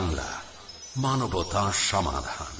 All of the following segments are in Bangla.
বাংলা মানবতা সমাধান।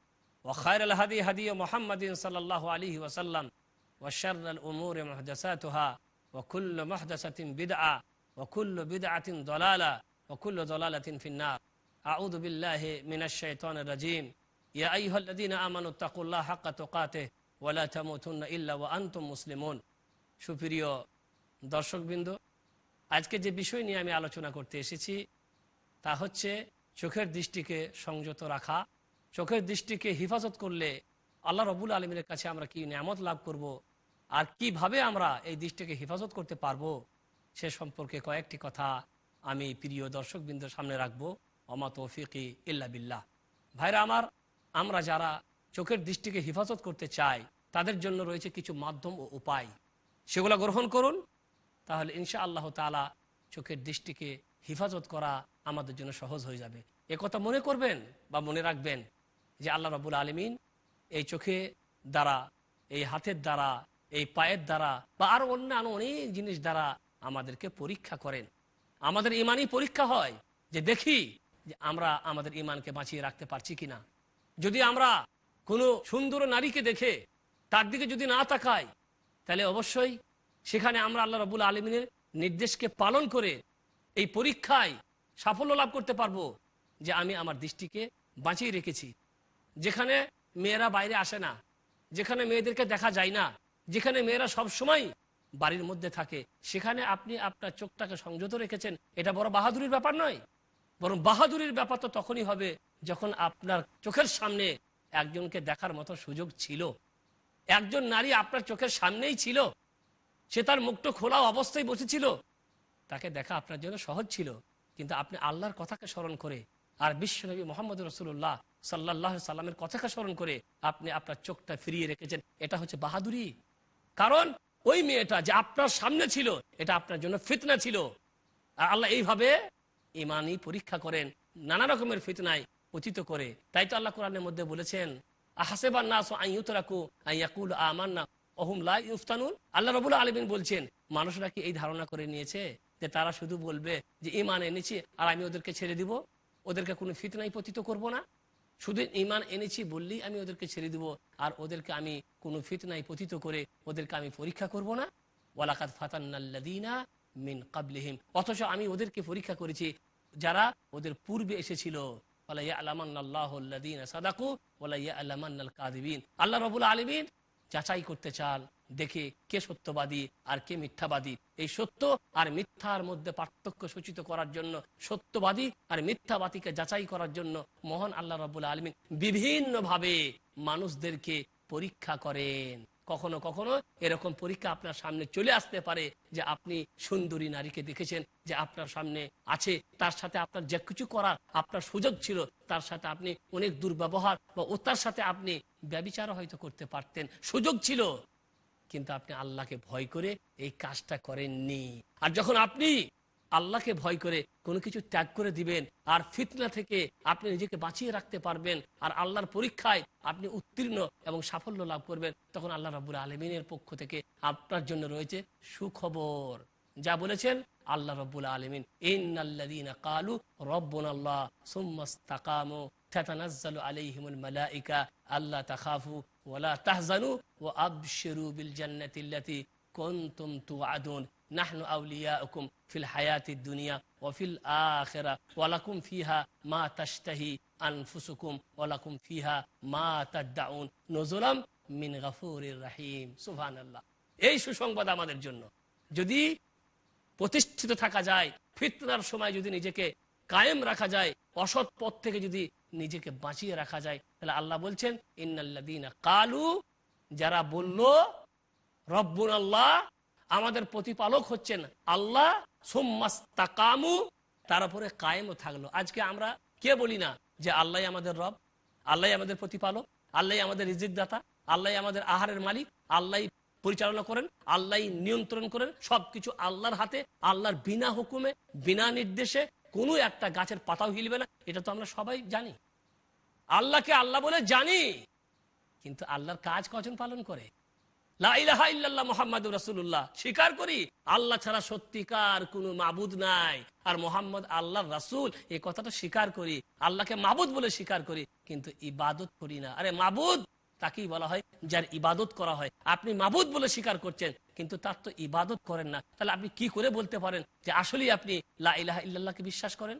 وخير الهدي هدي محمد صلى الله عليه وسلم وشر الأمور محدثاتها وكل محدثة بدعة وكل بدعة ضلالة وكل ضلالة في النار أعوذ بالله من الشيطان الرجيم يا أيها الذين آمنوا اتقوا الله حق تقاته ولا تموتن إلا وأنتم مسلمون সুপ্রিয় দর্শকবৃন্দ আজকে যে বিষয় নিয়ে আমি আলোচনা করতে এসেছি তা হচ্ছে চোখের দৃষ্টিকে সংযত রাখা চোখের দৃষ্টিকে হিফাজত করলে আল্লাহ রবুল আলমীর কাছে আমরা কি নিয়ামত লাভ করব। আর কীভাবে আমরা এই দৃষ্টিকে হেফাজত করতে পারব? সে সম্পর্কে কয়েকটি কথা আমি প্রিয় দর্শকবৃন্দের সামনে রাখব। অমা তৌফিকি ইল্লা বিল্লাহ। ভাইরা আমার, আমরা যারা চোখের দৃষ্টিকে হেফাজত করতে চাই, তাদের জন্য রয়েছে কিছু মাধ্যম ও উপায়। সেগুলো গ্রহণ করুন। তাহলে ইনশা আল্লাহ তালা চোখের দৃষ্টিকে হেফাজত করা আমাদের জন্য সহজ হয়ে যাবে। একথা মনে করবেন বা মনে রাখবেন যে আল্লাহ রবুল আলমিন এই চোখে দ্বারা, এই হাতের দ্বারা, এই পায়ের দ্বারা বা আরও অন্যান্য অনেক জিনিস দ্বারা আমাদেরকে পরীক্ষা করেন। আমাদের ইমানই পরীক্ষা হয় যে দেখি যে আমরা আমাদের ইমানকে বাঁচিয়ে রাখতে পারছি কিনা। যদি আমরা কোনো সুন্দর নারীকে দেখে তার দিকে যদি না তাকাই, তাহলে অবশ্যই সেখানে আমরা আল্লাহ রবুল আলমিনের নির্দেশকে পালন করে এই পরীক্ষায় সাফল্য লাভ করতে পারব যে আমি আমার দৃষ্টিকে বাঁচিয়ে রেখেছি। যেখানে মেয়েরা বাইরে আসে না, যেখানে মেয়েদেরকে দেখা যায় না, যেখানে মেয়েরা সব সময় বাড়ির মধ্যে থাকে, সেখানে আপনি আপনার চোখটাকে সংযত রেখেছেন, এটা বড় বাহাদুরির ব্যাপার নয়। বরং বাহাদুরির ব্যাপার তো তখনই হবে যখন আপনার চোখের সামনে একজনকে দেখার মতো সুযোগ ছিল। একজন নারী আপনার চোখের সামনেই ছিল। সে তার মুখটা খোলা অবস্থায় বসেছিল। তাকে দেখা আপনার জন্য সহজ ছিল। কিন্তু আপনি আল্লাহর কথাকে স্মরণ করে আর বিশ্বনবী মোহাম্মদ রসুল্লাহ সাল্লাহ সাল্লামের কথাকে স্মরণ করে আপনি আপনার চোখটা ফিরিয়ে রেখেছেন। এটা হচ্ছে বাহাদুরি। কারণ ওই মেয়েটা যে আপনার সামনে ছিল, এটা আপনার জন্য ফিতনা ছিল। আর আল্লাহ এইভাবে ইমানই পরীক্ষা করেন, নানা রকমের ফিতনায় পতিত করে। তাই তো আল্লাহ কোরআনের মধ্যে বলেছেন আহাসেবার নাস আইয়ুতরাকু আইয়াকুল আমান্না অহুম লা ইউফতানুন। আল্লাহ রবুল আলমিন বলছেন, মানুষরা কি এই ধারণা করে নিয়েছে যে তারা শুধু বলবে যে ইমান এনেছি আর আমি ওদেরকে ছেড়ে দিব? ওদেরকে কোনো ফিতনাই পতিত করব না? শুধু ইমান এনেছি বললেই আমি ওদেরকে ছেড়ে দিব, আর ওদেরকে আমি কোনো ফিতনাই পতিত করে ওদেরকে আমি পরীক্ষা করব না। ওয়ালাকাত ফাতান্নাল্লাদিনা মিন কাবলিহিম অথচ আমি ওদেরকে পরীক্ষা করেছি, যারা ওদের পূর্বে এসেছিল। আল্লাহ রবুল আলমিন যাচাই করতে চান। দেখে কে সত্যবাদী আর কে মিথ্যাবাদী। এই সত্য আর মিথ্যার মধ্যে পার্থক্য সূচিত করার জন্য, সত্যবাদী আর মিথ্যাবাদীকে যাচাই করার জন্য মহান আল্লাহ রবুল্লা আলমিন বিভিন্ন ভাবে মানুষদেরকে পরীক্ষা করেন। কখনো কখনো এরকম পরীক্ষা আপনার সামনে চলে আসতে পারে যে আপনি সুন্দরী নারীকে দেখেছেন, যে আপনার সামনে আছে, তার সাথে আপনার যে কিছু করার আপনার সুযোগ ছিল, তার সাথে আপনি অনেক দুর্ব্যবহার বা ও তার সাথে আপনি ব্যবচারও হয়তো করতে পারতেন। সুযোগ ছিল। কিন্তু আপনি আল্লাহকে ভয় করে এই কাজটা করেননি। আর যখন আপনি আল্লাহকে ভয় করে কোনো কিছু ত্যাগ করে দিবেন, আর ফিতনা থেকে আপনি নিজেকে বাঁচিয়ে রাখতে পারবেন, আর আল্লাহর পরীক্ষায় আপনি উত্তীর্ণ এবং সাফল্য লাভ করবেন, তখন আল্লাহ রাবুল আলমিনের পক্ষ থেকে আপনার জন্য রয়েছে সুখবর। যা বলেছেন আল্লাহ রব্বুল আলমিন কালু রব্বন আল্লাহ সুম্মাস্তাকামো এই সুসংবাদ আমাদের জন্য। যদি প্রতিষ্ঠিত থাকা যায়, ফিতনার সময় যদি নিজেকে কায়েম রাখা যায়, অসৎ পথ থেকে যদি নিজেকে বাঁচিয়ে রাখা যায়। তাহলে আল্লাহ বলছেন ইন্নাল্লাদিনা কালু যারা বলল রব্বুন আল্লাহ আমাদের প্রতিপালক হচ্ছেন আল্লাহ, সোম্মাস্তাকামু তার উপরে কায়েমও থাকল। আজকে আমরা কে বলি না যে আল্লাহ আমাদের রব আল্লাহ আমাদের প্রতিপালক আল্লাহ আমাদের রিজিক দাতা আল্লাহ আমাদের আহারের মালিক আল্লাহ পরিচালনা করেন আল্লাহ নিয়ন্ত্রণ করেন, সবকিছু আল্লাহর হাতে, আল্লাহর বিনা হুকুমে, বিনা নির্দেশে কোনো একটা গাছের পাতাও হিলবে না, এটা তো আমরা সবাই জানি। আল্লাহকে আল্লাহ বলে জানি, কিন্তু আল্লাহর কাজ কজন পালন করে? স্বীকার করি, আল্লাহ ছাড়া সত্যিকার কোনো মাবুদ নাই। আর মোহাম্মদ আল্লাহর রাসূল এই কথাটা স্বীকার করি, আল্লাহকে মাবুদ বলে স্বীকার করি, কিন্তু ইবাদত করি না। আরে মাবুদ! তাকেই বলা হয় যার ইবাদত করা হয়। আপনি মাবুদ বলে স্বীকার করছেন, কিন্তু তার তো ইবাদত করেন না। তাহলে আপনি কি করে বলতে পারেন যে আসলেই আপনি লা ইলাহা ইল্লাল্লাহকে বিশ্বাস করেন?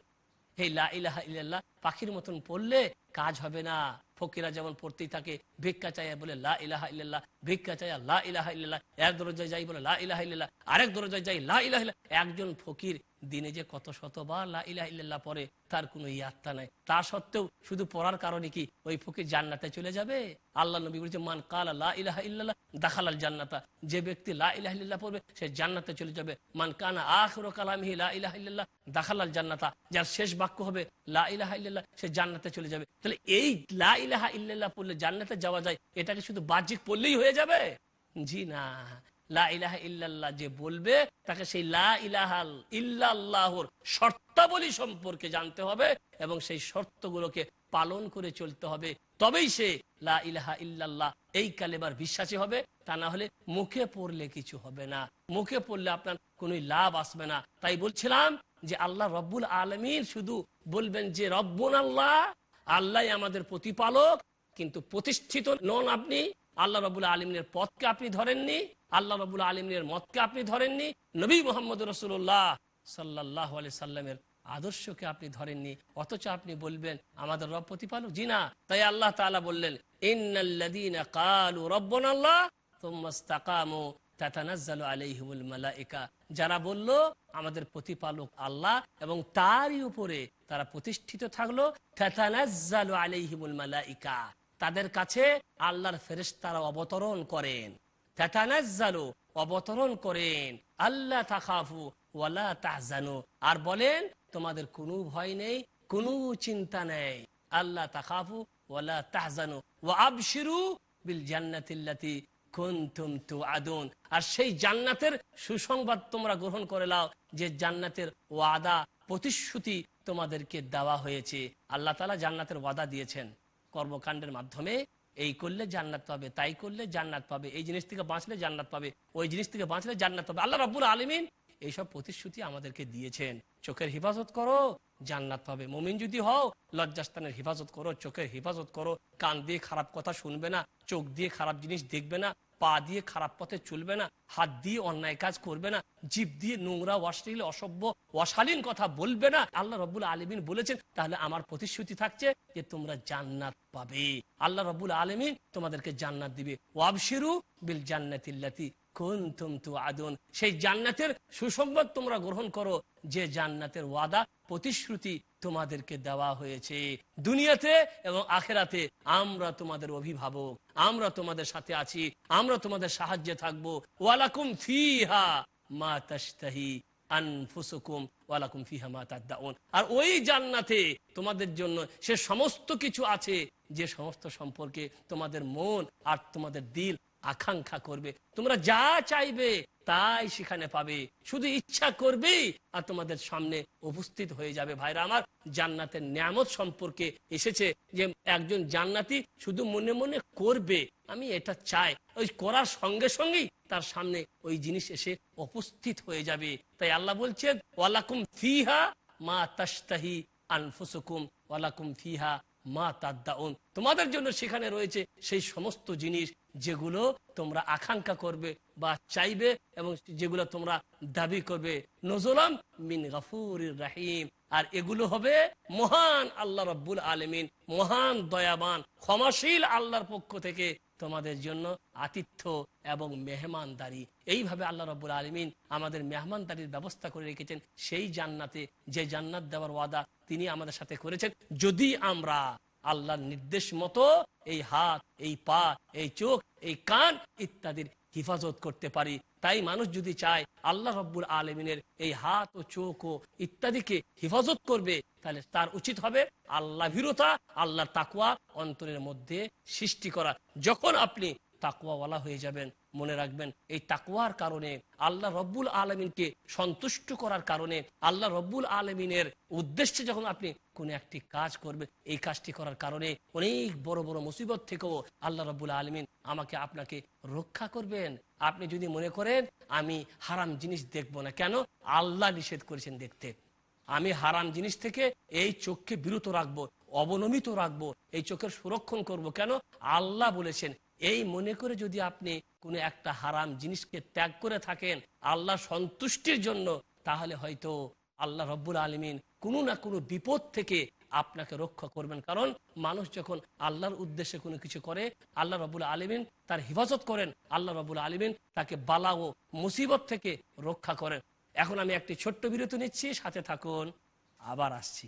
এই লা ইলাহা ইল্লাল্লাহ, পাখির মতন পড়লে কাজ হবে না। ফকিরা যেমন পড়তেই থাকে, ভিক্ষা চাইয়া বলে, লা ইলাহা ইল্লাল্লাহ। ভিক্ষা চাইয়া, লা ইলাহা ইল্লাল্লাহ। এক দরজায় যাই বলে, লা ইলাহা ইল্লাল্লাহ। আরেক দরজায় যাই, লা ইলাহা ইল্লাল্লাহ। একজন ফকির দিনে যে কত শতবার লা ইলাহা ইল্লাল্লাহ পড়ে, তার কোনো ইয়াত্তা নাই। তা সত্ত্বেও শুধু পড়ার কারণে কি ওই ফকির জান্নাতে চলে যাবে? আল্লাহ নবী বলছে মান কালা লা ইলাহা ইল্লাল্লাহ, দাখালাল জান্নাতা। যে ব্যক্তি লা ইলাহা ইল্লাল্লাহ পড়বে, সে জান্নাতে চলে যাবে। মান কানা আখিরু কালামিহি লা ইলাহা ইল্লাল্লাহ, দাখালাল জান্নাতা। যার শেষ বাক্য হবে, লা ইলাহা ইল্লাল্লাহ সে জান্নাতে চলে যাবে। তাহলে এই লা ইলাহা পড়লে জান্নাতে যাওয়া যায়, এটাকে শুধু বাহ্যিক পড়লেই হয়ে যাবে? জি না। লা ইল্লাল্লাহ যে বলবে, তাকে সেই লা ইলাহা ইল্লাল্লাহর শর্তাবলী সম্পর্কে জানতে হবে এবং সেই শর্তগুলোকে পালন করে চলতে হবে। তবেই সে লা ইলাহা ইল্লাল্লাহ এই কালেবার বিশ্বাসী হবে, তা না হলে মুখে পড়লে কিছু হবে না। মুখে পড়লে আপনার কোনো লাভ আসবে না। তাই বলছিলাম যে আল্লাহ রব্বুল আলমিন শুধু বলবেন যে রব্বুন আল্লাহ আল্লাহ আমাদের প্রতিপালক, কিন্তু প্রতিষ্ঠিত নন আপনি। আল্লাহ রবুল আলমিনের পথকে আপনি ধরেননি, আল্লাহ রবুল আলমিনের মতকে আপনি ধরেননি, নবী মোহাম্মদ রসুল্লাহ সাল্লাহ আলি সাল্লামের আদর্শকে আপনি ধরেননি, অথচ আপনি বলবেন, আমাদের রব প্রতিপালক? জি না। তাই আল্লাহ তাআলা বললেন যারা বলল, আমাদের প্রতিপালক আল্লাহ এবং তারই উপরে তারা প্রতিষ্ঠিত থাকল আলাইহিমুল মালাইকা। তাদের কাছে আল্লাহর ফেরেশতারা অবতরণ করেন। তাতানাজ্জালু অবতরণ করেন। আল্লাহ তাখাফু ওয়ালা তাহজানু। আর বলেন, তোমাদের কোনো ভয় নেই, কোনো চিন্তা নেই। আল্লাহ তাখাফু ওয়ালা তাহজানু। ওয়া আবশিরু বিল জান্নাতিল্লাতি আর সেই জান্নাতের সুসংবাদ তোমরা গ্রহণ করে লাও যে জান্নাতের ওয়াদা, প্রতিশ্রুতি তোমাদেরকে দেওয়া হয়েছে। আল্লাহ তালা জান্নাতের ওয়াদা দিয়েছেন কর্মকাণ্ডের মাধ্যমে। এই করলে জান্নাত পাবে, তাই করলে জান্নাত পাবে, এই জিনিস থেকে বাঁচলে জান্নাত পাবে, ওই জিনিস থেকে বাঁচলে জান্নাত পাবে। আল্লাহ রব্বুল আলমিন এইসব প্রতিশ্রুতি আমাদেরকে দিয়েছেন। চোখের হেফাজত করো, জান্নাত পাবে। মুমিন যদি হও, লজ্জাস্থানের হেফাজত করো, চোখের হেফাজত করো। কান দিয়ে খারাপ কথা শুনবে না, চোখ দিয়ে খারাপ জিনিস দেখবে না, পা দিয়ে খারাপ পথে চলবে না, হাত দিয়ে অন্যায় কাজ করবে না জীব দিয়ে নোংরা, অশ্লীল, অসভ্য, অশালীন কথা বলবে না। আল্লাহ রব্বুল আলমিন বলেছেন, তাহলে আমার প্রতিশ্রুতি থাকছে যে তোমরা জান্নাত পাবে। আল্লাহ রব্বুল আলমিন তোমাদেরকে জান্নাত দিবে। ওয়াবশিরু বিল জান্নাতিল্লাতি তুআদুন। সেই জান্নাতের সুসংবাদ তোমরা গ্রহণ করো। যে জান্নাতের ওয়াদা, প্রতিশ্রুতি তোমাদেরকে দেওয়া হয়েছে। দুনিয়াতে এবং আখেরাতে আমরা তোমাদের অভিভাবক, আমরা তোমাদের সাথে আছি, আমরা তোমাদের সাহায্যে থাকব। ওয়ালাকুম ফিহা মা তাশতাহি আনফুসুকুম, ওয়ালাকুম ফিহা মা তাদদাউন। আর ওই জান্নাতে তোমাদের জন্য সে সমস্ত কিছু আছে, যে সমস্ত সম্পর্কে তোমাদের মন আর তোমাদের দিল আকাঙ্ক্ষা করবে। তোমরা যা চাইবে তাই সেখানে পাবে। শুধু ইচ্ছা করবেই আর তোমাদের সামনে উপস্থিত হয়ে যাবে। ভাইরা, আমার জান্নাতের নিয়ামত সম্পর্কে এসেছে যে একজন জান্নাতি শুধু মনে মনে করবে, আমি এটা চাই। ওই করার সঙ্গে সঙ্গেই তার সামনে ওই জিনিস এসে উপস্থিত হয়ে যাবে। তাই আল্লাহ বলছেন ওয়ালাকুম ফিহা মা তাস্তাহি আনফুসুকুম। ওয়ালাকুম ফিহা মা তাদ্দাউন। তোমাদের জন্য সেখানে রয়েছে সেই সমস্ত জিনিস যেগুলো তোমরা আকাঙ্ক্ষা করবে বা চাইবে এবং যেগুলো তোমরা দাবি করবে। নজলাম মিন গাফুর রাহিম। আর এগুলো হবে মহান আল্লাহ রব্বুল আলমিন, মহান দয়াবান, ক্ষমাশীল আল্লাহর পক্ষ থেকে তোমাদের জন্য আতিথ্য এবং মেহমানদারি। এইভাবে আল্লাহ রব্বুল আলমিন আমাদের মেহমানদারির ব্যবস্থা করে রেখেছেন। সেই জান্নাতে যে জান্নাত দেওয়ার ওয়াদা তিনি আমাদের সাথে করেছেন। যদি আমরা আল্লাহর নির্দেশ মতো এই হাত, এই পা, এই চোখ, এই কান ইত্যাদির হিফাজত করতে পারি তাই মানুষ যদি চায় আল্লাহ রব্বুল আলমিনের এই হাত ও চোখ ও ইত্যাদিকে হেফাজত করবে, তাহলে তার উচিত হবে আল্লাহ ভীরতা, আল্লাহর তাকুয়া অন্তরের মধ্যে সৃষ্টি করা। যখন আপনি তাকুয়াওয়ালা হয়ে যাবেন। মনে রাখবেন, এই তাকুয়ার কারণে আল্লাহ রব্বুল আলমিনকে সন্তুষ্ট করার কারণে আল্লাহ রব্বুল আলমিনের উদ্দেশ্যে যখন আপনি কোন একটি কাজ করবেন, এই কাজটি করার কারণে অনেক বড় বড় মুসিবত থেকেও আল্লাহ রব্বুল আলমিন আমাকে, আপনাকে রক্ষা করবেন। আপনি যদি মনে করেন, আমি হারাম জিনিস দেখব না। কেন? আল্লাহ নিষেধ করেছেন দেখতে। আমি হারাম জিনিস থেকে এই চোখকে বিরত রাখব, অবনমিত রাখব, এই চোখের সুরক্ষণ করব। কেন? আল্লাহ বলেছেন এই মনে করে যদি আপনি কোনো একটা হারাম জিনিসকে ত্যাগ করে থাকেন আল্লাহ সন্তুষ্টির জন্য, তাহলে হয়তো আল্লাহ রব্বুল আলমিন কোনো না কোনো বিপদ থেকে আপনাকে রক্ষা করবেন। কারণ মানুষ যখন আল্লাহর উদ্দেশ্যে কোনো কিছু করে, আল্লাহ রবুল আলমিন তার হেফাজত করেন, আল্লাহ রবুল আলমিন তাকে বালা ও মুসিবত থেকে রক্ষা করেন। এখন আমি একটি ছোট্ট বিরতি নিচ্ছি, সাথে থাকুন, আবার আসছি।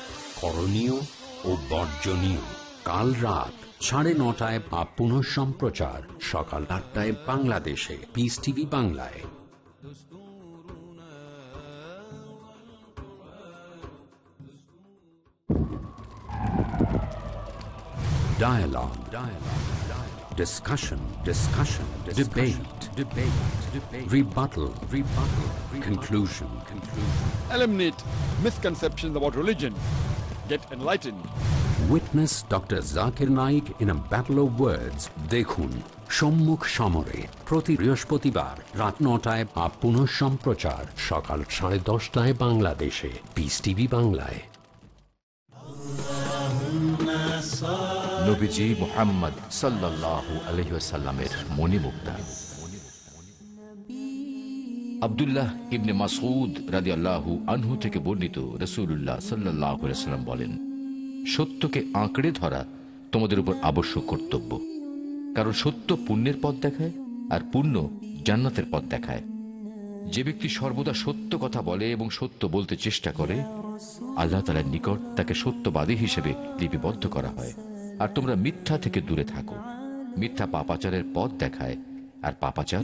করণীয় ও বর্জনীয় কাল রাত সাড়ে নটায় বা পুনঃ সম্প্রচার সকাল আটটায় বাংলাদেশে পিস টিভি বাংলায় Dialogue. Dialogue. Dialogue. Discussion. Discussion. Discussion. Debate. Debate. Debate. Rebuttal. Rebuttal. Rebuttal. Conclusion. Conclusion. Eliminate misconceptions about religion. Get enlightened. Witness Dr. Zakir Naik in a battle of words. দেখুন সম্মুখ সমরে প্রতি বৃহস্পতিবার রাত নটায় বা পুনঃ সম্প্রচার সকাল সাড়ে দশটায় বাংলাদেশে পিস টিভি বাংলায় নবীজি মোহাম্মদ সাল্লাল্লাহু আলহিসাল্লামের মণিমুক্তা আবদুল্লাহ ইবনে মাসউদ রাজি আল্লাহু আনহু থেকে বর্ণিত রসুল্লাহ সাল্লাহ সাল্লাম বলেন, সত্যকে আঁকড়ে ধরা তোমাদের উপর আবশ্যক কর্তব্য। কারণ সত্য পুণ্যের পথ দেখায় আর পুণ্য জান্নাতের পথ দেখায়। যে ব্যক্তি সর্বদা সত্য কথা বলে এবং সত্য বলতে চেষ্টা করে, আল্লাহ তালার নিকট তাকে সত্যবাদী হিসেবে লিপিবদ্ধ করা হয়। আর তোমরা মিথ্যা থেকে দূরে থাকো। মিথ্যা পাপাচারের পথ দেখায় আর পাপাচার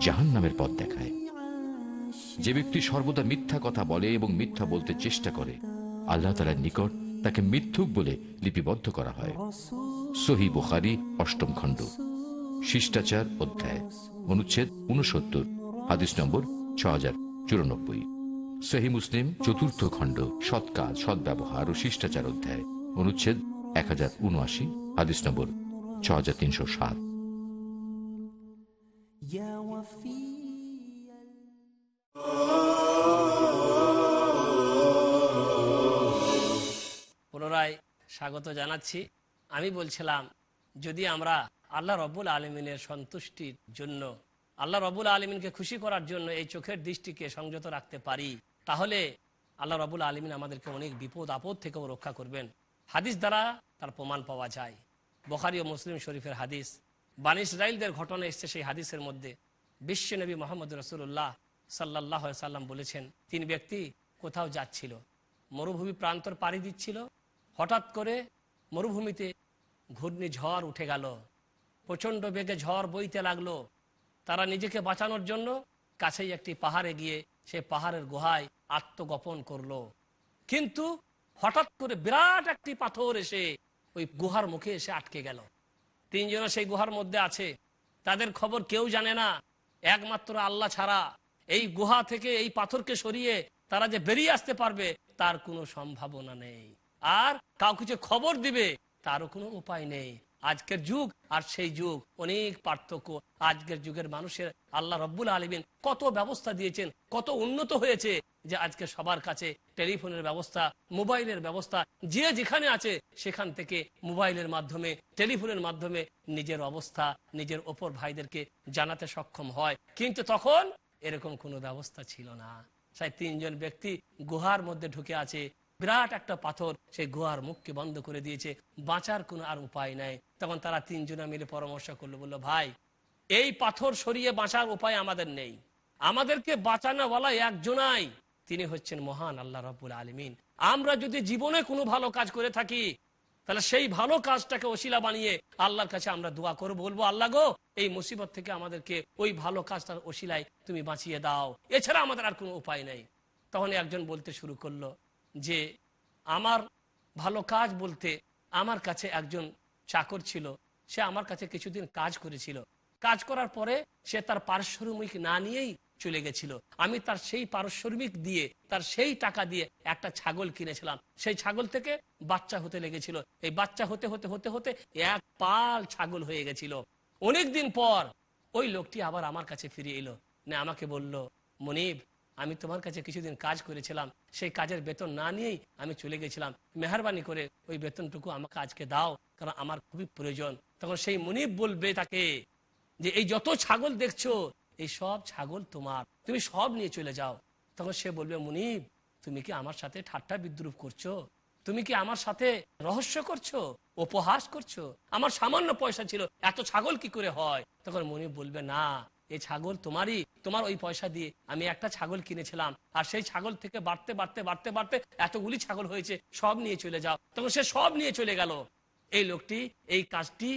জাহান নামের পথ দেখায়। যে ব্যক্তি সর্বদা মিথ্যা কথা বলে এবং মিথ্যা বলতে চেষ্টা করে, আল্লাহ তালার নিকট তাকে মিথ্যুক বলে লিপিবদ্ধ করা হয়। সহি বুখারি, অষ্টম খণ্ড। শিষ্টাচার অধ্যায়, অনুচ্ছেদ উনসত্তর হাদিস নম্বর ছ হাজার চুরানব্বই। সহি মুসলিম, চতুর্থ খণ্ড, সৎ কাজ সদ্ব্যবহার ও শিষ্টাচার অধ্যায়, অনুচ্ছেদ এক হাজার উনআশি হাদিস নম্বর ছ হাজার তিনশো সাত। পুনরায় স্বাগত জানাচ্ছি। আমি বলছিলাম, যদি আমরা আল্লাহ রব্বুল আলমিনের সন্তুষ্টির জন্য, আল্লাহ রবুল আলমিনকে খুশি করার জন্য এই চোখের দৃষ্টিকে সংযত রাখতে পারি, তাহলে আল্লাহ রবুল আলমিন আমাদেরকে অনেক বিপদ, আপদ থেকেও রক্ষা করবেন। হাদিস দ্বারা তার প্রমাণ পাওয়া যায়। বখারি ও মুসলিম শরীফের হাদিস। বানি ইসরায়েলদের ঘটনা এসছে সেই হাদিসের মধ্যে। বিশ্বনবী মোহাম্মদ রসুল্লাহ সাল্লাহ সাল্লাম বলেছেন, তিন ব্যক্তি কোথাও যাচ্ছিল, মরুভূমি প্রান্তর পাড়ি দিচ্ছিল, হঠাৎ করে মরুভূমিতে ঘূর্ণি ঝড় উঠে গেল, প্রচণ্ড বেগে ঝড় বইতে লাগল। তারা নিজেকে বাঁচানোর জন্য কাছেই একটি পাহাড়ে গিয়ে সে পাহাড়ের গুহায় আত্মগোপন করল। কিন্তু হঠাৎ করে বিরাট একটি পাথর এসে ওই গুহার মুখে এসে আটকে গেল। তিনজন সেই গুহার মধ্যে আছে, তাদের খবর কেউ জানে না, একমাত্র আল্লাহ ছাড়া এই গুহা থেকে এই পাথরকে সরিয়ে তারা যে বেরিয়ে আসতে পারবে, তার কোনো সম্ভাবনা নেই। আর কাউকে যে খবর দিবে, তারও কোনো উপায় নেই। আজকের যুগ আর সেই যুগ, অনেক পার্থক্য। আজকের যুগের মানুষের আল্লাহ রব্বুল আলমিন কত ব্যবস্থা দিয়েছেন, কত উন্নত হয়েছে যে আজকে সবার কাছে টেলিফোনের ব্যবস্থা, মোবাইলের ব্যবস্থা, যে যেখানে আছে সেখান থেকে মোবাইলের মাধ্যমে, টেলিফোনের মাধ্যমে নিজের অবস্থা, নিজের ওপর ভাইদেরকে জানাতে সক্ষম হয়। কিন্তু তখন এরকম কোনো ব্যবস্থা ছিল না। সেই তিনজন ব্যক্তি গুহার মধ্যে ঢুকে আছে। বিরাট একটা পাথর সেই গুহার মুখকে বন্ধ করে দিয়েছে। বাঁচার কোনো আর উপায় নাই। তখন তারা তিনজনে মিলে পরামর্শ করল, বলল, ভাই, এই পাথর সরিয়ে বাঁচার উপায় আমাদের নেই। আমাদেরকে বাঁচানো বলা একজনাই। তিনি হচ্ছেন মহান আল্লাহ রব্বুল আলমিন। আমরা যদি জীবনে কোনো ভালো কাজ করে থাকি তাহলে সেই ভালো কাজটাকে ওসিলা বানিয়ে আল্লাহর কাছে আমরা দোয়া করে বলব, আল্লাহ গো, এই মুসিবত থেকে আমাদেরকে ওই ভালো কাজটার ওসিলায় তুমি বাঁচিয়ে দাও। এছাড়া আমাদের আর কোনো উপায় নেই। তখন একজন বলতে শুরু করল যে, আমার ভালো কাজ বলতে আমার কাছে একজন চাকর ছিল। সে আমার কাছে কিছুদিন কাজ করেছিল। কাজ করার পরে সে তার পারিশ্রমিক না নিয়েই চলে গেছিল। আমি তার সেই পারিশ্রমিক দিয়ে, তার সেই টাকা দিয়ে একটা ছাগল কিনেছিলাম। সেই ছাগল থেকে বাচ্চা হতে লেগেছিল। এই বাচ্চা হতে হতে হতে হতে এক পাল ছাগল হয়ে গেছিল। অনেক দিন পর ওই লোকটি আবার আমার কাছে ফিরে এলো। না আমাকে বলল, মনিব, আমি তোমার কাছে কিছুদিন কাজ করেছিলাম। সেই কাজের বেতন না নিয়েই আমি চলে গেছিলাম। মেহরবানি করে ওই বেতনটুকু আমাকে আজকে দাও, কারণ আমার খুবই প্রয়োজন। তখন সেই মনিব বলবে তাকে যে, এই যত ছাগল দেখছ এই সব ছাগল তোমার। তুমি সব নিয়ে চলে যাও। তখন সে বলবে, মুনিব, তুমি কি আমার সাথে ঠাট্টা বিদ্রুপ করছ? তুমি কি আমার সাথে রহস্য করছ? উপহাস করছ? আমার সামান্য পয়সা ছিল, এত ছাগল কি করে হয়? তখন মুনিব বলবে, না এই ছাগল তোমারই। তোমার ওই পয়সা দিয়ে আমি একটা ছাগল কিনেছিলাম। আর সেই ছাগল থেকে বাড়তে বাড়তে বাড়তে বাড়তে এতগুলি ছাগল হয়েছে, সব নিয়ে চলে যাও। তখন সে সব নিয়ে চলে গেল। এই লোকটি, এই কাজটি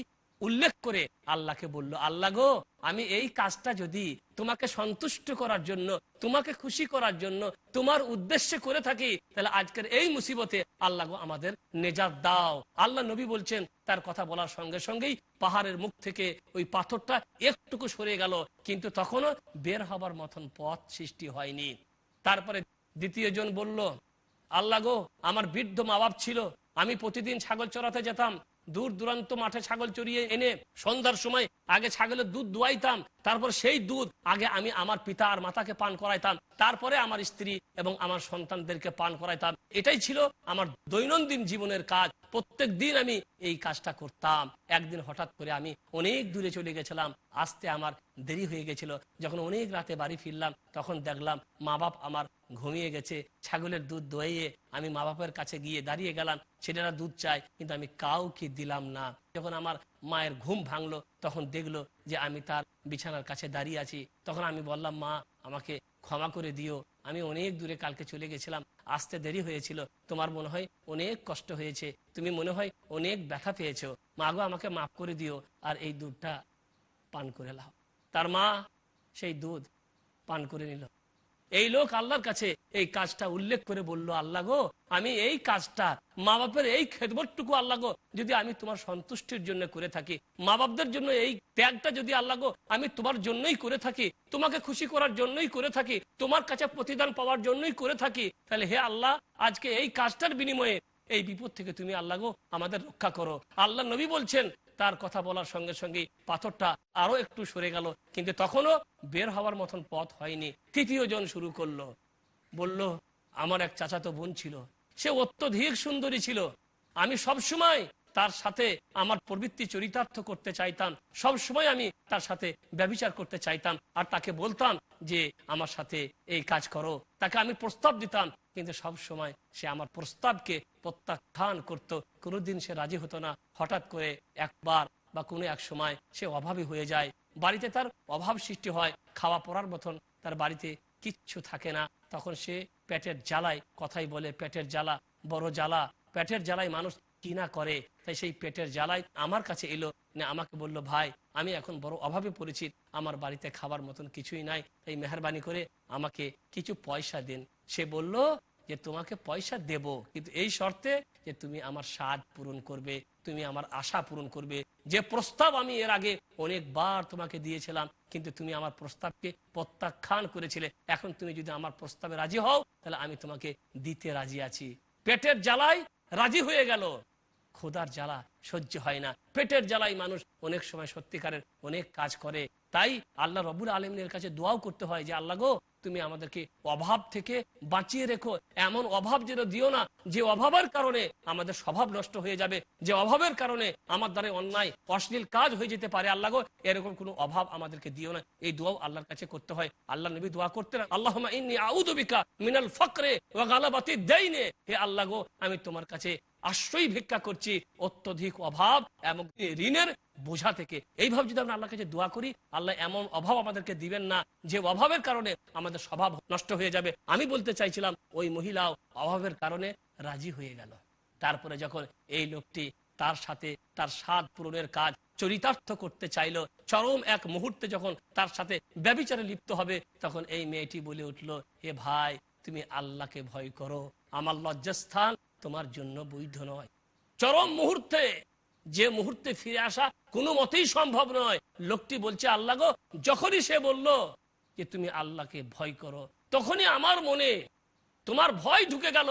উল্লেখ করে আল্লাহকে বলল, আল্লাহ গো, আমি এই কাজটা যদি তোমাকে সন্তুষ্ট করার জন্য, তোমাকে খুশি করার জন্য, তোমার উদ্দেশ্যে করে থাকি, তাহলে আজকের এই মুসিবতে আল্লাহ গো আমাদের নেজাত দাও। আল্লাহ নবী বলছেন, তার কথা বলার সঙ্গে সঙ্গেই পাহাড়ের মুখ থেকে ওই পাথরটা একটুকু সরে গেল, কিন্তু তখনও বের হবার মতন পথ সৃষ্টি হয়নি। তারপরে দ্বিতীয় জন বলল, আল্লাহ গো, আমার বৃদ্ধ মা বাপ ছিল, আমি প্রতিদিন ছাগল চড়াতে যেতাম দূর দূরান্ত মাঠে ছাগল চড়িয়ে এনে সন্ধ্যার সময় আগে ছাগলের দুধ দোয়াইতাম, তারপর সেই দুধ আগে আমি আমার পিতা আর মাতাকে পান করাইতাম, তারপরে আমার স্ত্রী এবং আমার সন্তানদেরকে পান করাইতাম। এটাই ছিল আমার দৈনন্দিন জীবনের কাজ। প্রত্যেক দিন আমি এই কাজটা করতাম। একদিন হঠাৎ করে আমি অনেক দূরে চলে গেছিলাম। আসতে আমার দেরি হয়ে গেছিল। যখন অনেক রাতে বাড়ি ফিরলাম, তখন দেখলাম মা বাপ আমার ঘুমিয়ে গেছে। ছাগলের দুধ দইয়ে আমি মা বাপের কাছে গিয়ে দাঁড়িয়ে গেলাম। ছেলেরা দুধ চায়, কিন্তু আমি কাউকে দিলাম না। যখন আমার মায়ের ঘুম ভাঙলো, তখন দেখল যে আমি তার বিছানার কাছে দাঁড়িয়ে আছি। তখন আমি বললাম, মা, আমাকে ক্ষমা করে দিও। আমি অনেক দূরে কালকে চলে গেছিলাম, আসতে দেরি হয়েছিল। তোমার মনে হয় অনেক কষ্ট হয়েছে, তুমি মনে হয় অনেক ব্যথা পেয়েছ। মা গো, আমাকে মাফ করে দিও আর এই দুধটা পান করে লাও। তার মা সেই দুধ পান করে নিল। এই লোক আল্লাহর কাছে এই কাজটা উল্লেখ করে বলল, আল্লাহ গো, আমি এই কাজটা মা বাপের এই খেদবটটুকু আল্লাহ গো, যদি আমি তোমার সন্তুষ্টির জন্য করে থাকি মা বাপদের জন্য এই ত্যাগটা যদি আল্লাহ গো, আমি তোমার জন্যই করে থাকি, তোমাকে খুশি করার জন্যই করে থাকি, তোমার কাছে প্রতিদান পাওয়ার জন্যই করে থাকি, তাহলে হে আল্লাহ, আজকে এই কাজটার বিনিময়ে এই বিপদ থেকে তুমি আল্লাহ গো আমাদের রক্ষা করো। আল্লাহ নবী বলছেন তার কথা বলার সঙ্গে সঙ্গে পাথরটা আরও একটু সরে গেল। কিন্তু তখনও বের হওয়ার মতন পথ হয়নি। তৃতীয় জন শুরু করল। বলল, আমার এক চাচাতো বোন ছিল। সে অত্যধিক সুন্দরী ছিল। আমি সব সময় তার সাথে আমার প্রবৃত্তি চরিতার্থ করতে চাইতাম। সব সময় আমি তার সাথে ব্যবচার করতে চাইতাম। আর তাকে বলতাম যে আমার সাথে এই কাজ করো। তাকে আমি প্রস্তাব দিতাম, কিন্তু সব সময় সে আমার প্রস্তাবকে প্রত্যাখ্যান করতো। কোনোদিন সে রাজি হতো না। হঠাৎ করে একবার বা কোনো এক সময় সে অভাবী হয়ে যায়। বাড়িতে তার অভাব সৃষ্টি হয়, খাওয়া পড়ার মতন। তার বাড়িতে কিচ্ছু থাকে না। তখন সে পেটের জ্বালায় কথাই বলে, পেটের জ্বালা, বড় জ্বালা। পেটের জ্বালায় মানুষ কিনা করে। তাই সেই পেটের জ্বালায় আমার কাছে এলো। না, আমাকে বলল, ভাই, আমি এখন বড় অভাবে পড়েছি, আমার বাড়িতে খাবার মতন কিছুই নাই, তাই মেহরবানি করে আমাকে কিছু পয়সা দিন। সে বলল যে, তোমাকে পয়সা দেব, কিন্তু এই শর্তে যে, তুমি আমার স্বাদ পূরণ করবে, তুমি আমার আশা পূরণ করবে। যে প্রস্তাব আমি এর আগে অনেকবার তোমাকে দিয়েছিলাম, কিন্তু তুমি আমার প্রস্তাবকে প্রত্যাখ্যান করেছিলে। এখন তুমি যদি আমার প্রস্তাবে রাজি হও, তাহলে আমি তোমাকে দিতে রাজি আছি। পেটের জ্বালায় রাজি হয়ে গেল। খোদার জ্বালা সহ্য হয় না। পেটের জ্বালাই মানুষ অনেক সময় সত্যিকারের অনেক কাজ করে। তাই আল্লাহ রবুল আলমিনের কাছে দোয়াও করতে হয় যে, আল্লাহ গো, তুমি আমাদেরকে অভাব থেকে বাঁচিয়ে রেখো। এমন অভাব যেন দিও না, যে অভাবের কারণে আমাদের স্বভাব নষ্ট হয়ে যাবে, যে অভাবের কারণে আমার দ্বারা অন্যায়, অশ্লীল কাজ হয়ে যেতে পারে। আল্লাহ গো, এরকম কোনো অভাব আমাদেরকে দিও না। এই দোয়াও আল্লাহর কাছে করতে হয়। আল্লাহ নবী দোয়া করতে না আল্লাহ ইন্নি আউদবিকা মিনাল ফকরে ও গালাবাতি দেইনে হে আল্লাহ গো, আমি তোমার কাছে আশ্রয় ভিক্ষা করছি, অত্যধিক অভাব এবং ঋণের বোঝা থেকে। এইভাবে যদি আমরা আল্লাহর কাছে দোয়া করি, আল্লাহ এমন অভাব আমাদেরকে দিবেন না, যে অভাবের কারণে আমাদের স্বভাব নষ্ট হয়ে যাবে। আমি বলতে চাইছিলাম, ওই মহিলাও অভাবের কারণে রাজি হয়ে গেল। তারপরে যখন এই লোকটি তার সাথে তার স্বাদ পূরণের কাজ চরিতার্থ করতে চাইলো, চরম এক মুহূর্তে যখন তার সাথে ব্যবিচারে লিপ্ত হবে, তখন এই মেয়েটি বলে উঠল হে ভাই, তুমি আল্লাহকে ভয় করো। আমার লজ্জাস্থান তোমার জন্য বৈধ নয়। চরম মুহূর্তে যে মুহূর্তে ফিরে আসা কোনো মতেই সম্ভব নয়। লোকটি বলছে, আল্লাহ গো, যখনই সে বলল যে তুমি আল্লাহকে ভয় করো, তখনই আমার মনে তোমার ভয় ঢুকে গেল।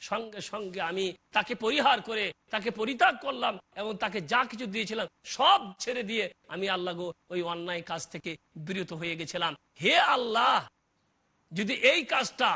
সঙ্গে সঙ্গে আমি তাকে পরিহার করে, তাকে পরিত্যাগ করলাম এবং তাকে যা কিছু দিয়েছিলাম সব ছেড়ে দিয়ে আমি আল্লাহ গো ওই অন্যায় কাজ থেকে বিরত হয়ে গেছিলাম। হে আল্লাহ, যদি এই কাজটা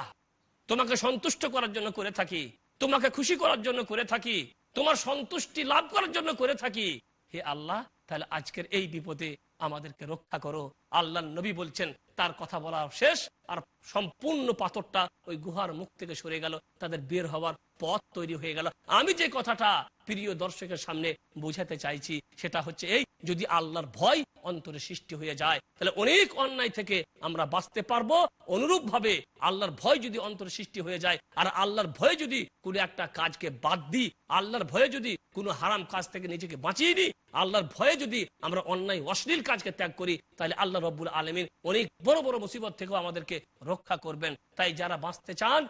তোমাকে সন্তুষ্ট করার জন্য করে থাকি তোমাকে খুশি করার জন্য করে থাকি, তোমার সন্তুষ্টি লাভ করার জন্য করে থাকি। হে আল্লাহ, তাহলে আজকের এই বিপদে আমাদেরকে রক্ষা করো। আল্লাহ নবী বলছেন, তার কথা বলা শেষ, আর সম্পূর্ণ পাথরটা ওই গুহার মুখ থেকে সরে গেল, তাদের বের হওয়ার পথ তৈরি হয়ে গেল। আমি যে কথাটা প্রিয় দর্শকের সামনে বোঝাতে চাইছি, সেটা হচ্ছে এই, যদি আল্লাহর ভয় অন্তরে সৃষ্টি হয়ে যায়, তাহলে অনেক অন্যায় থেকে আমরা বাঁচতে পারব। অনুরূপ ভাবে আল্লাহর ভয় যদি অন্তরে সৃষ্টি হয়ে যায়, আর আল্লাহর ভয়ে যদি কোনো একটা কাজকে বাদ দিই, আল্লাহর ভয়ে যদি কোনো হারাম কাজ থেকে নিজেকে বাঁচিয়ে নিই আল্লাহর ভয়ে যদি আমরা অন্যায়, অশ্লীল কাজকে ত্যাগ করি, তাহলে আল্লাহ রব্বুল আলমিন অনেক বড় বড় মুসিবত থেকেও আমাদেরকে রক্ষা করবেন। তাই যারা বাঁচতে চান,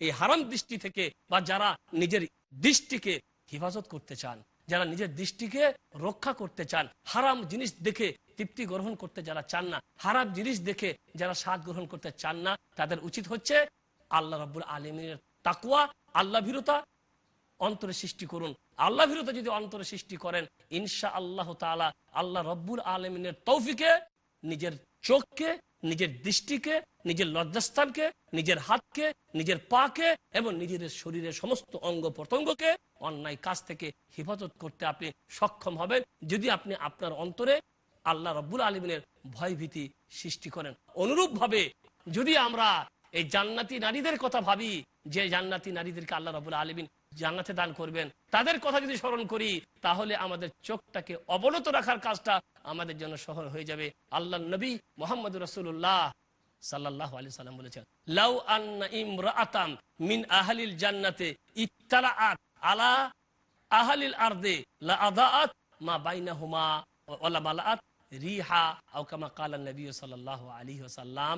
এই হারাম দৃষ্টি থেকে বা যারা নিজের দৃষ্টিকে হেফাজত করতে চান, যারা নিজের দৃষ্টিকে রক্ষা করতে চান, হারাম জিনিস দেখে তৃপ্তি গ্রহণ করতে যারা চান না, হারাম জিনিস দেখে যারা স্বাদ গ্রহণ করতে চান না, তাদের উচিত হচ্ছে আল্লাহ রব্বুল আলমিনের তাকুয়া আল্লাহ ভীরতা অন্তরে সৃষ্টি করুন। আল্লাহ ভীরতা যদি অন্তরে সৃষ্টি করেন ইনশা আল্লাহ তালা আল্লাহ রব্বুল আলমিনের তৌফিকে নিজের চোখকে, নিজের দৃষ্টিকে, নিজের লজ্জাস্থানকে, নিজের হাতকে, নিজের পাকে এবং নিজের শরীরের সমস্ত অঙ্গ প্রত্যঙ্গকে অন্যায় কাজ থেকে হেফাজত করতে আপনি সক্ষম হবেন যদি আপনি আপনার অন্তরে আল্লাহ রব্বুল আলমিনের ভয়ভীতি সৃষ্টি করেন। অনুরূপ ভাবে যদি আমরা এই জান্নাতি নারীদের কথা ভাবি, যে জান্নাতি নারীদেরকে আল্লাহ রবুল আলমিন জান্নাতে দান করবেন, তাদের কথা যদি স্মরণ করি, তাহলে আমাদের চোখটাকে অবনত রাখার কাজটা আমাদের জন্য সহজ হয়ে যাবে। আল্লাহ নবী মোহাম্মদ রসুল্লাহ সাল্লাহ আলি বলেছেন, লাউ আন্না ইমরাতাম মিন আহলিল জান্নাতে ইত্তালাআত আলা আহলিল আরদে কামা কালা সাল্লাল্লাহু আলাইহি ওয়াসাল্লাম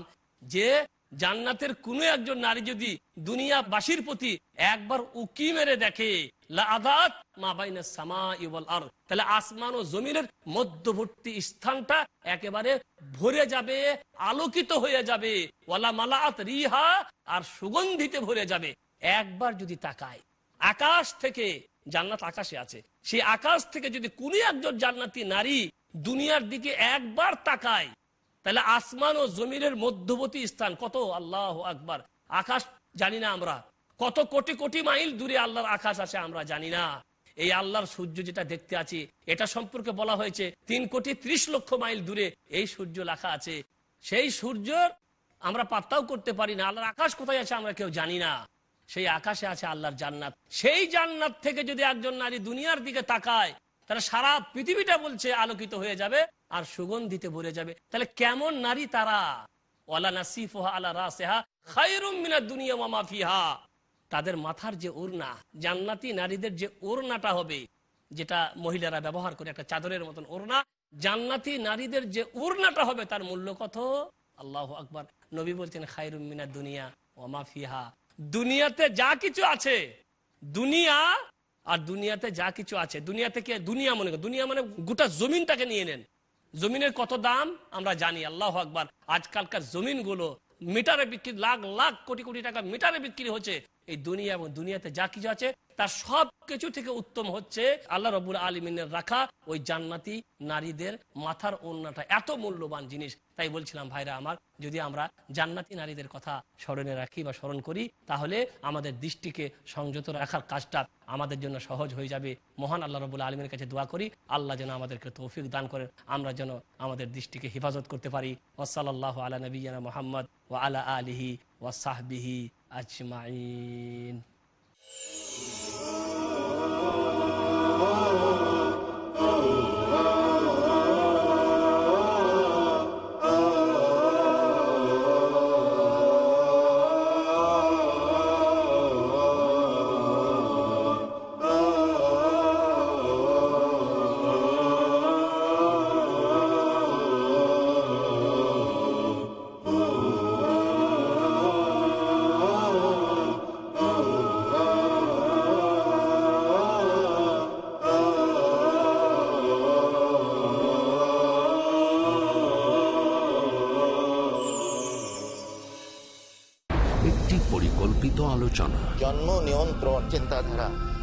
যে জান্নাতের কোন একজন নারী যদি দুনিয়াবাসীর প্রতি একবার উকি মেরে দেখে তাহলে আসমান ও জমিনের মধ্যবর্তী স্থানটা একেবারে ভরে যাবে, আলোকিত হয়ে যাবে, ওয়ালা মালাআত রিহা, আর সুগন্ধিতে ভরে যাবে। একবার যদি তাকায়, আকাশ থেকে, জান্নাত আকাশে আছে, সেই আকাশ থেকে যদি কোন একজন জান্নাতি নারী দুনিয়ার দিকে একবার তাকায় তাহলে আসমান ও জমিনের মধ্যবর্তী স্থান কত? আল্লাহ আকবার। আকাশ জানি না আমরা। কত কোটি কোটি মাইল দূরে আল্লাহর আকাশ আছে আমরা জানি না। এই আল্লাহর সূর্য যেটা দেখতে আছি, এটা সম্পর্কে বলা হয়েছে, তিন কোটি ত্রিশ লক্ষ মাইল দূরে এই সূর্য লেখা আছে। সেই সূর্য আমরা পাত্তাও করতে পারি না। আল্লাহর আকাশ কোথায় আছে আমরা কেউ জানি না। সেই আকাশে আছে আল্লাহর জান্নাত। সেই জান্নাত থেকে যদি একজন নারী দুনিয়ার দিকে তাকায় তারা সারা পৃথিবীটা বলছে আলোকিত হয়ে যাবে আর সুগন্ধিতে ভরে যাবে। তাহলে কেমন নারী তারা? ওয়ালা নাসিফুহা আলা রাসিহা খায়রুম মিনাদ দুনিয়া ফিহা। তাদের মাথার যে ওড়না, জান্নাতি নারীদের যে ওড়নাটা হবে, যেটা মহিলারা ব্যবহার করে, একটা চাদরের মতন ওড়না, জান্নাতি নারীদের যে ওড়নাটা হবে তার মূল্য কত? আল্লাহ আকবার। নবী বলছেন, খায়রুম মিনাদ দুনিয়া ওয়া মা ফিহা। দুনিয়াতে যা কিছু আছে, দুনিয়া আর দুনিয়াতে যা কিছু আছে দুনিয়া থেকে দুনিয়া মনে দুনিয়া মানে গোটা জমিনটাকে নিয়ে নেন। জমিনের কত দাম? আমরা জানি, আল্লাহ আকবার। আজকালকার জমিনগুলো মিটারে বিক্রি, লাখ লাখ কোটি কোটি টাকা মিটারে বিক্রি হচ্ছে। এই দুনিয়া এবং দুনিয়াতে যা কিছু আছে, তার সব কিছু থেকে উত্তম হচ্ছে আল্লাহ রবুল আলমিনের রাখা ওই জান্নাতি নারীদের মাথার ওন্নাটা এত মূল্যবান জিনিস। তাই বলছিলাম, ভাইরা আমার, যদি আমরা জান্নাতি নারীদের কথা স্মরণে রাখি বা স্মরণ করি, তাহলে আমাদের দৃষ্টিকে সংযত রাখার কাজটা আমাদের জন্য সহজ হয়ে যাবে। মহান আল্লাহ রবুল আলমীর কাছে দোয়া করি, আল্লাহ যেন আমাদেরকে তৌফিক দান করেন, আমরা যেন আমাদের দৃষ্টিকে হেফাজত করতে পারি। ওসাল্লাহ আলা নবীনা মোহাম্মদ ও আলা আলিহি ওয়াসাহবিহি أجمعين.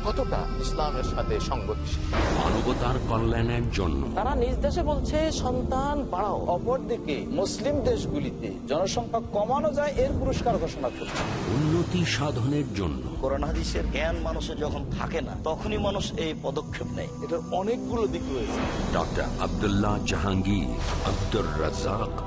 কতটা ইসলামের সাথে সংগতিশীল। মানবতার কল্যাণের জন্য। তারা নিজ দেশে বলছে সন্তান বাড়াও। অপরদিকে মুসলিম দেশগুলিতে জনসংখ্যা কমানো যায় এর পুরস্কার ঘোষণা করছে। উন্নতি সাধনের জন্য। কোরআন জ্ঞান মানুষের যখন থাকে না তখনই মানুষ এই পদক্ষেপ নেয়। এটার অনেকগুলো দিক রয়েছে। ডক্টর আব্দুল্লাহ জাহাঙ্গীর আব্দুর রাজাক